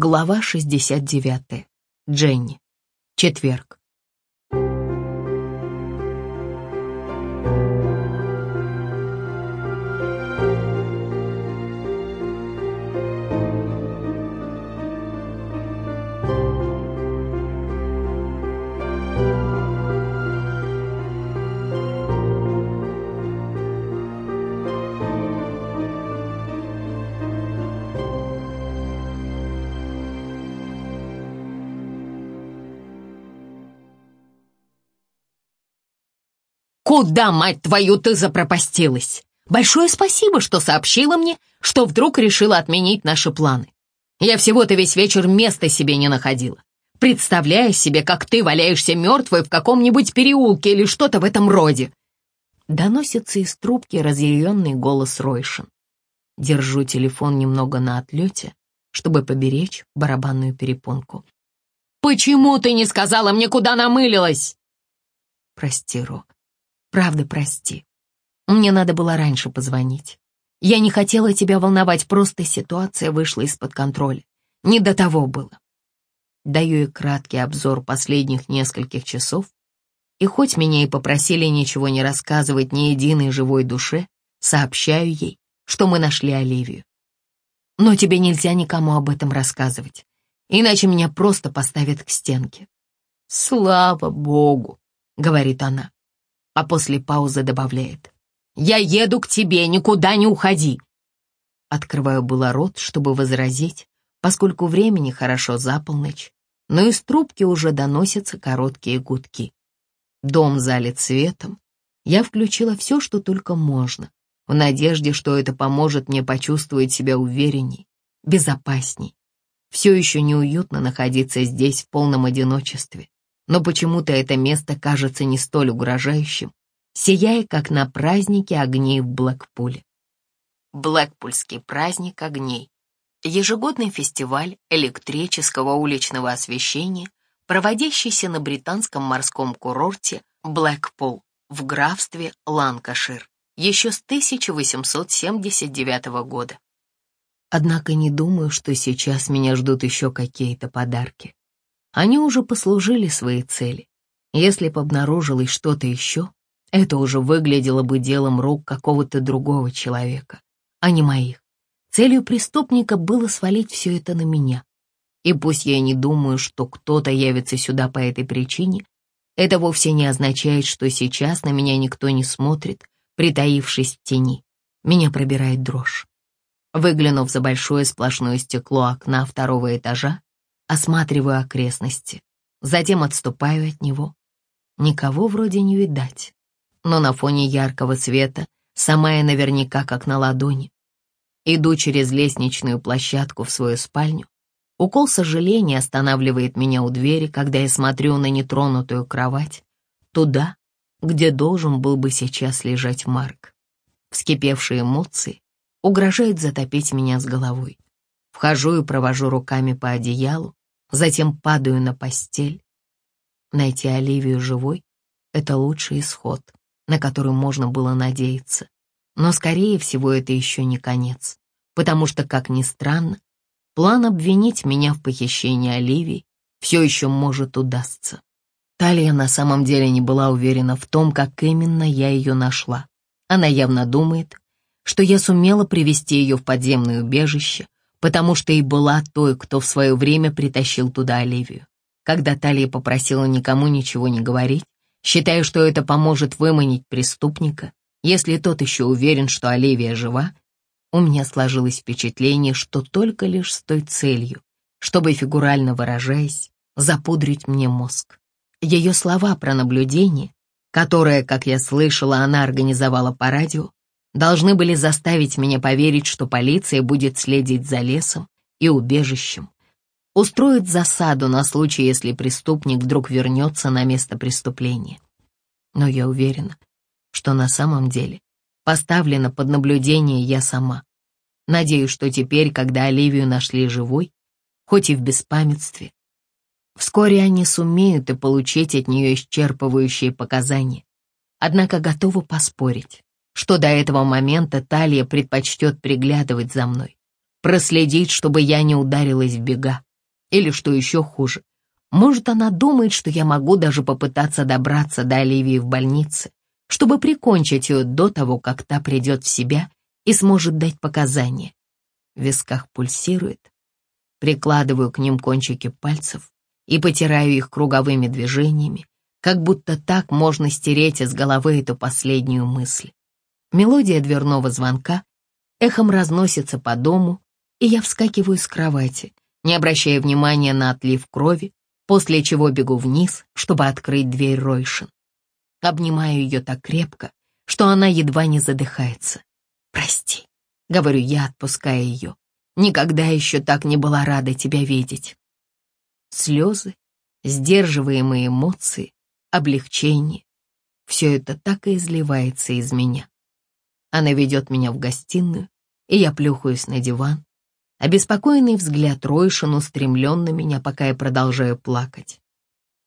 Глава 69. Дженни. Четверг. Куда, мать твою, ты запропастилась? Большое спасибо, что сообщила мне, что вдруг решила отменить наши планы. Я всего-то весь вечер места себе не находила. Представляя себе, как ты валяешься мертвой в каком-нибудь переулке или что-то в этом роде. Доносится из трубки разъяренный голос Ройшин. Держу телефон немного на отлете, чтобы поберечь барабанную перепонку. «Почему ты не сказала мне, куда намылилась?» «Прости, Рок. Правда, прости. Мне надо было раньше позвонить. Я не хотела тебя волновать, просто ситуация вышла из-под контроля. Не до того было. Даю ей краткий обзор последних нескольких часов, и хоть меня и попросили ничего не рассказывать ни единой живой душе, сообщаю ей, что мы нашли Оливию. Но тебе нельзя никому об этом рассказывать, иначе меня просто поставят к стенке. «Слава Богу!» — говорит она а после паузы добавляет. «Я еду к тебе, никуда не уходи!» Открываю было рот, чтобы возразить, поскольку времени хорошо за полночь, но из трубки уже доносятся короткие гудки. Дом залит светом. Я включила все, что только можно, в надежде, что это поможет мне почувствовать себя уверенней, безопасней. Все еще неуютно находиться здесь в полном одиночестве но почему-то это место кажется не столь угрожающим, сияя, как на празднике огней в Блэкпуле. Блэкпульский праздник огней — ежегодный фестиваль электрического уличного освещения, проводящийся на британском морском курорте Блэкпул в графстве Ланкашир еще с 1879 года. Однако не думаю, что сейчас меня ждут еще какие-то подарки. Они уже послужили своей цели. Если бы обнаружилось что-то еще, это уже выглядело бы делом рук какого-то другого человека, а не моих. Целью преступника было свалить все это на меня. И пусть я не думаю, что кто-то явится сюда по этой причине, это вовсе не означает, что сейчас на меня никто не смотрит, притаившись в тени. Меня пробирает дрожь. Выглянув за большое сплошное стекло окна второго этажа, осматриваю окрестности, затем отступаю от него. Никого вроде не видать, но на фоне яркого света сама я наверняка как на ладони. Иду через лестничную площадку в свою спальню. Укол сожаления останавливает меня у двери, когда я смотрю на нетронутую кровать, туда, где должен был бы сейчас лежать Марк. Вскипевшие эмоции угрожают затопить меня с головой. Вхожу и провожу руками по одеялу, затем падаю на постель. Найти Оливию живой — это лучший исход, на который можно было надеяться. Но, скорее всего, это еще не конец, потому что, как ни странно, план обвинить меня в похищении Оливии все еще может удастся. Талия на самом деле не была уверена в том, как именно я ее нашла. Она явно думает, что я сумела привести ее в подземное убежище, потому что и была той, кто в свое время притащил туда Оливию. Когда Талия попросила никому ничего не говорить, считая, что это поможет выманить преступника, если тот еще уверен, что Оливия жива, у меня сложилось впечатление, что только лишь с той целью, чтобы, фигурально выражаясь, запудрить мне мозг. Ее слова про наблюдение, которое, как я слышала, она организовала по радио, должны были заставить меня поверить, что полиция будет следить за лесом и убежищем, устроит засаду на случай, если преступник вдруг вернется на место преступления. Но я уверена, что на самом деле поставлена под наблюдение я сама. Надеюсь, что теперь, когда Оливию нашли живой, хоть и в беспамятстве, вскоре они сумеют и получить от нее исчерпывающие показания. Однако готова поспорить, что до этого момента Талия предпочтет приглядывать за мной, проследить, чтобы я не ударилась в бега, Или, что еще хуже, может, она думает, что я могу даже попытаться добраться до Оливии в больнице, чтобы прикончить ее до того, как та придет в себя и сможет дать показания. В висках пульсирует. Прикладываю к ним кончики пальцев и потираю их круговыми движениями, как будто так можно стереть из головы эту последнюю мысль. Мелодия дверного звонка эхом разносится по дому, и я вскакиваю с кровати, не обращая внимания на отлив крови, после чего бегу вниз, чтобы открыть дверь Ройшин. Обнимаю ее так крепко, что она едва не задыхается. «Прости», — говорю я, отпуская ее. «Никогда еще так не была рада тебя видеть». Слезы, сдерживаемые эмоции, облегчение — все это так и изливается из меня. Она ведет меня в гостиную, и я плюхаюсь на диван, Обеспокоенный взгляд Ройшин устремлен на меня, пока я продолжаю плакать.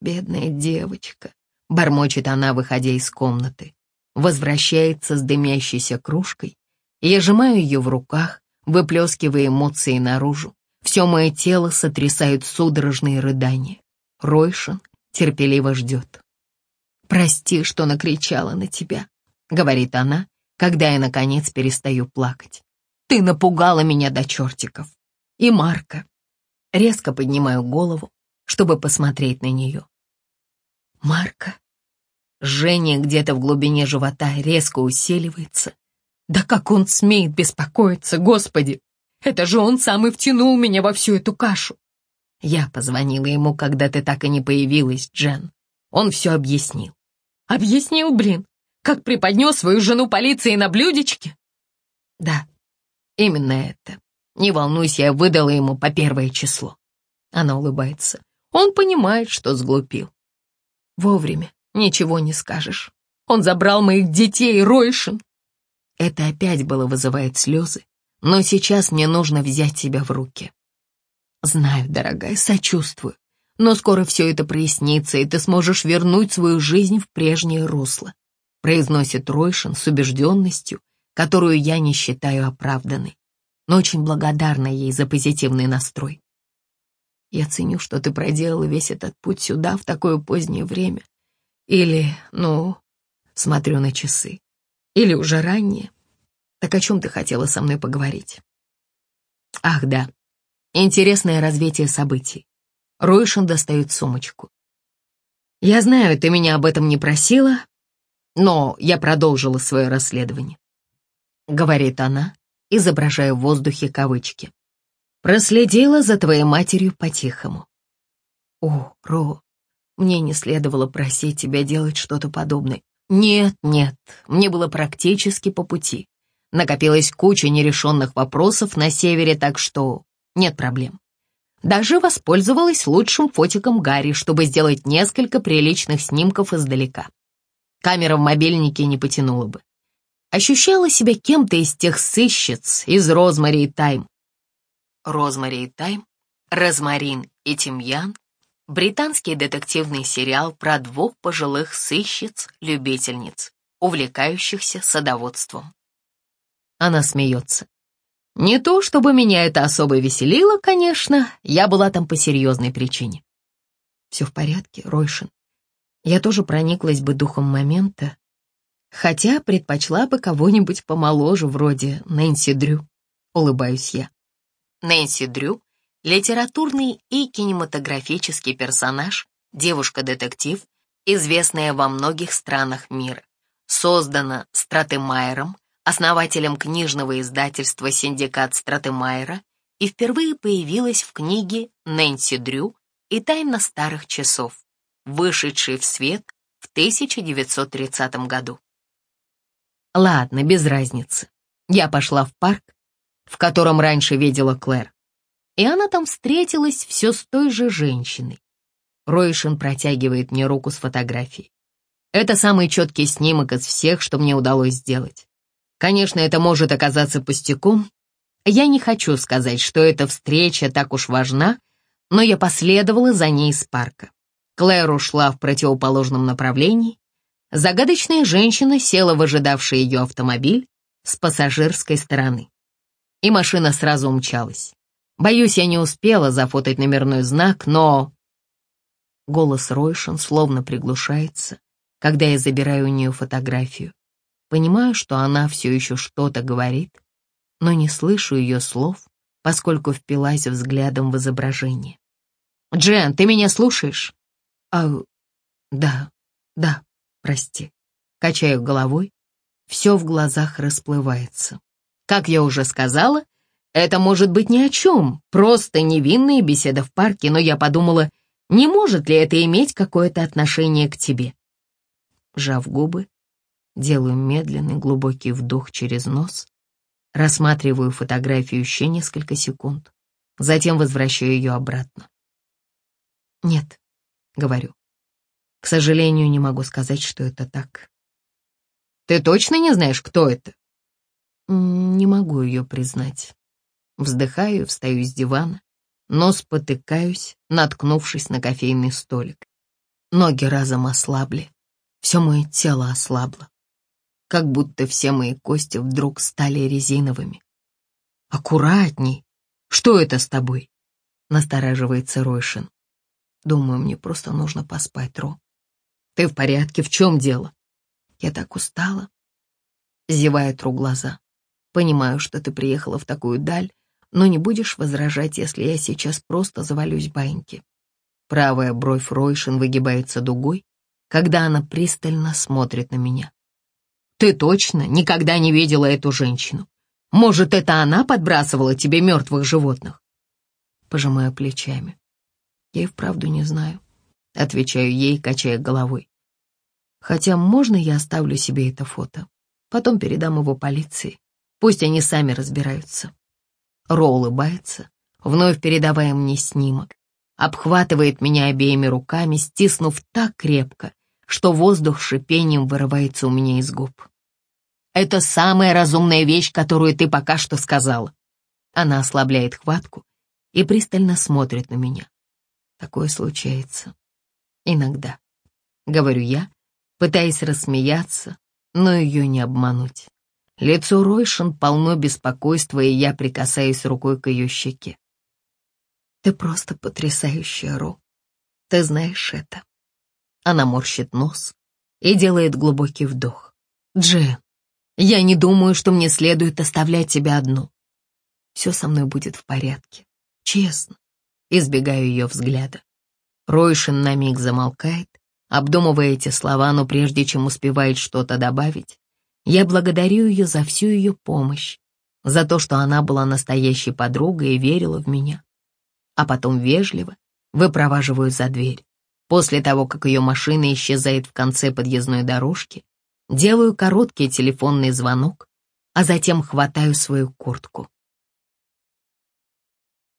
«Бедная девочка», — бормочет она, выходя из комнаты. Возвращается с дымящейся кружкой. Я сжимаю ее в руках, выплескивая эмоции наружу. Все мое тело сотрясают судорожные рыдания. Ройшин терпеливо ждет. «Прости, что накричала на тебя», — говорит она, когда я, наконец, перестаю плакать. Ты напугала меня до чертиков. И Марка. Резко поднимаю голову, чтобы посмотреть на нее. Марка. Жжение где-то в глубине живота резко усиливается. Да как он смеет беспокоиться, Господи! Это же он сам и втянул меня во всю эту кашу. Я позвонила ему, когда ты так и не появилась, Джен. Он все объяснил. Объяснил, блин, как преподнес свою жену полиции на блюдечке? Да, Именно это. Не волнуйся, я выдала ему по первое число. Она улыбается. Он понимает, что сглупил. Вовремя, ничего не скажешь. Он забрал моих детей, Ройшин. Это опять было вызывает слезы, но сейчас мне нужно взять себя в руки. Знаю, дорогая, сочувствую, но скоро все это прояснится, и ты сможешь вернуть свою жизнь в прежнее русло, произносит Ройшин с убежденностью, которую я не считаю оправданной, но очень благодарна ей за позитивный настрой. Я ценю, что ты проделала весь этот путь сюда в такое позднее время. Или, ну, смотрю на часы. Или уже раннее. Так о чем ты хотела со мной поговорить? Ах, да. Интересное развитие событий. Ройшин достает сумочку. Я знаю, ты меня об этом не просила, но я продолжила свое расследование. — говорит она, изображая в воздухе кавычки. «Проследила за твоей матерью по-тихому». «О, Ро, мне не следовало просить тебя делать что-то подобное. Нет, нет, мне было практически по пути. Накопилась куча нерешенных вопросов на севере, так что нет проблем. Даже воспользовалась лучшим фотиком Гарри, чтобы сделать несколько приличных снимков издалека. Камера в мобильнике не потянула бы ощущала себя кем-то из тех сыщиц из «Розмари и Тайм». «Розмари и Тайм», «Розмарин и Тимьян» — британский детективный сериал про двух пожилых сыщиц-любительниц, увлекающихся садоводством. Она смеется. Не то, чтобы меня это особо веселило, конечно, я была там по серьезной причине. Все в порядке, Ройшин. Я тоже прониклась бы духом момента, хотя предпочла бы кого-нибудь помоложе, вроде Нэнси Дрю. Улыбаюсь я. Нэнси Дрю — литературный и кинематографический персонаж, девушка-детектив, известная во многих странах мира. Создана Стратемайером, основателем книжного издательства «Синдикат Стратемайера» и впервые появилась в книге «Нэнси Дрю» и «Тайна старых часов», вышедшей в свет в 1930 году. Ладно, без разницы. Я пошла в парк, в котором раньше видела Клэр. И она там встретилась все с той же женщиной. Ройшин протягивает мне руку с фотографией. Это самый четкий снимок из всех, что мне удалось сделать. Конечно, это может оказаться пустяком. Я не хочу сказать, что эта встреча так уж важна, но я последовала за ней из парка. Клэр ушла в противоположном направлении, Загадочная женщина села в ожидавший ее автомобиль с пассажирской стороны. И машина сразу умчалась. Боюсь, я не успела зафотать номерной знак, но...» Голос Ройшин словно приглушается, когда я забираю у нее фотографию. Понимаю, что она все еще что-то говорит, но не слышу ее слов, поскольку впилась взглядом в изображение. «Джен, ты меня слушаешь?» «А, да, да, прости». Качаю головой, все в глазах расплывается. Как я уже сказала, это может быть ни о чем, просто невинная беседа в парке, но я подумала, не может ли это иметь какое-то отношение к тебе? Жав губы, делаю медленный глубокий вдох через нос, рассматриваю фотографию еще несколько секунд, затем возвращаю ее обратно. «Нет», — говорю. «К сожалению, не могу сказать, что это так». «Ты точно не знаешь, кто это?» «Не могу ее признать». Вздыхаю, встаю с дивана, но спотыкаюсь, наткнувшись на кофейный столик. Ноги разом ослабли, все мое тело ослабло, как будто все мои кости вдруг стали резиновыми. «Аккуратней! Что это с тобой?» — настораживается Ройшин. «Думаю, мне просто нужно поспать, Ро. Ты в порядке? В чем дело?» «Я так устала». Зевает Ру глаза. «Понимаю, что ты приехала в такую даль, но не будешь возражать, если я сейчас просто завалюсь баньки. Правая бровь Ройшин выгибается дугой, когда она пристально смотрит на меня. «Ты точно никогда не видела эту женщину? Может, это она подбрасывала тебе мертвых животных?» Пожимаю плечами. Я и вправду не знаю. Отвечаю ей, качая головой. Хотя можно я оставлю себе это фото? Потом передам его полиции. Пусть они сами разбираются. Ро улыбается, вновь передавая мне снимок, обхватывает меня обеими руками, стиснув так крепко, что воздух шипением вырывается у меня из губ. «Это самая разумная вещь, которую ты пока что сказала». Она ослабляет хватку и пристально смотрит на меня. Такое случается. Иногда. Говорю я, пытаясь рассмеяться, но ее не обмануть. Лицо Ройшин полно беспокойства, и я прикасаюсь рукой к ее щеке. «Ты просто потрясающая, Ро. Ты знаешь это». Она морщит нос и делает глубокий вдох. «Джен, я не думаю, что мне следует оставлять тебя одну. Все со мной будет в порядке. Честно». Избегаю ее взгляда. Ройшин на миг замолкает, обдумывая эти слова, но прежде чем успевает что-то добавить, я благодарю ее за всю ее помощь, за то, что она была настоящей подругой и верила в меня. А потом вежливо выпроваживаю за дверь. После того, как ее машина исчезает в конце подъездной дорожки, делаю короткий телефонный звонок, а затем хватаю свою куртку.